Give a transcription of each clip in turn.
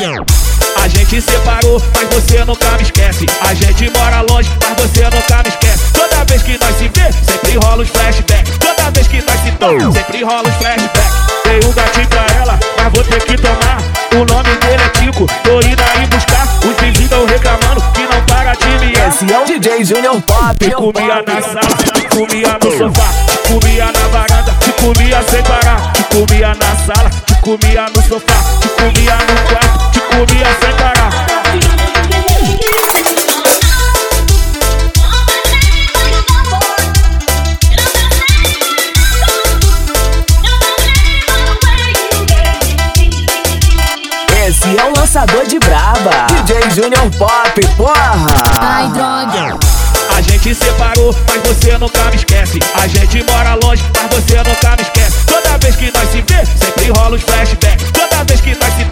droga. A gente separou, mas você nunca me esquece. A gente mora longe, mas você nunca me esquece. Toda vez que nós se vê, sempre rola os flashbacks. Toda vez que nós se toca, sempre rola os flashbacks. Dei um gatinho pra ela, mas vou ter que tomar. O nome dele é Tico, tô indo aí buscar. Os vizinhos tão reclamando que não para de me Esse é o DJ Junior Pop. Te comia na sala, te comia no sofá, te comia na varanda, te comia sem parar. Te comia na sala, te comia no sofá, te comia no quarto, comia sem parar. Esse é o lançador de braba. DJ Junior Pop, porra. Ai, droga. A gente separou, mas você nunca me esquece. A gente mora longe, mas você nunca me esquece. Toda vez que nós se vê, sempre rola os flashbacks.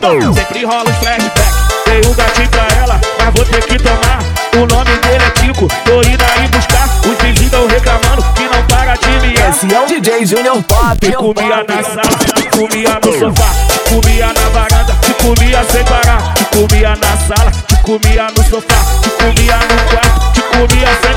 Sempre rola os flashbacks. Dei um gatinho pra ela, mas vou ter que tomar. O nome dele é Tico, tô indo aí buscar. Os vizinhos tão reclamando que não para de me Esse é o DJ Junior Pop. Te comia na sala, te comia no sofá, te comia na varanda, te comia sem parar. Te comia na sala, te comia no sofá, te comia no quarto, te comia sem parar.